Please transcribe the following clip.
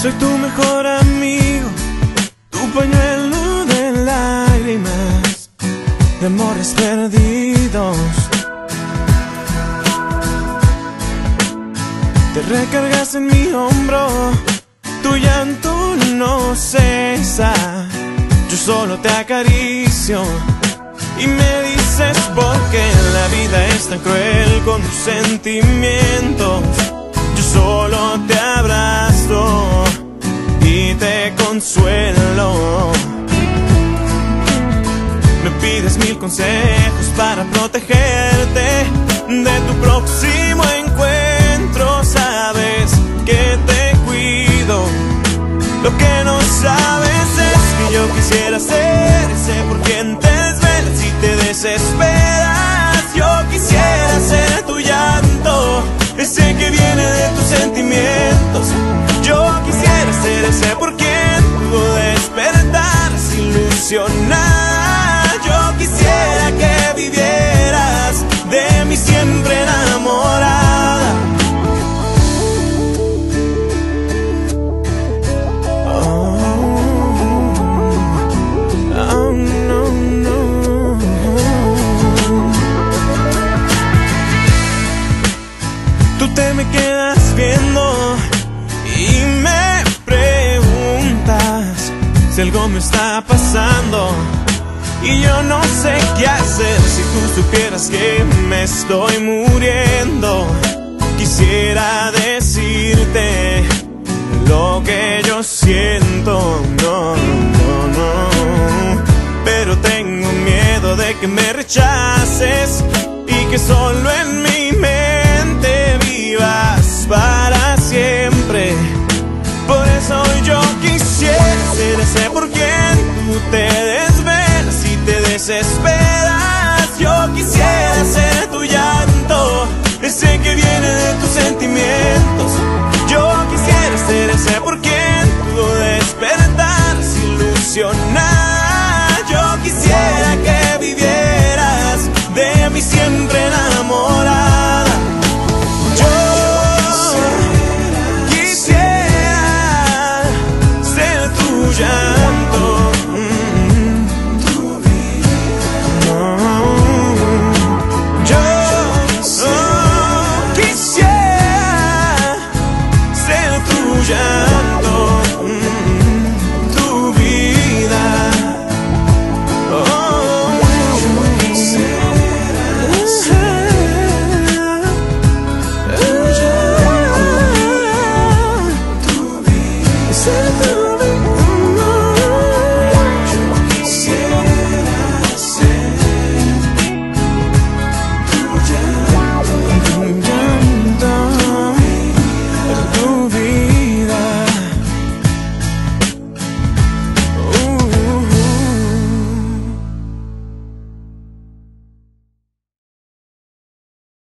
Soy tu mejor amigo, tu pañuelo de lágrimas, de amores perdidos. Te recargas en mi hombro, tu llanto no cesa. Yo solo te acaricio y me dices por qué la vida es tan cruel con tus sentimientos. Consuelo. Me pides mil consejos para protegerte de tu próximo encuentro. Sabes que te cuido. Lo que no sabes algo me está pasando y yo no sé qué hacer. Si tú supieras que me estoy muriendo, quisiera decirte lo que yo siento. No, no, no. Pero tengo miedo de que me rechaces y que solo siempre enamorada. Yo quisiera ser tuya. Yo quisiera ser tuya.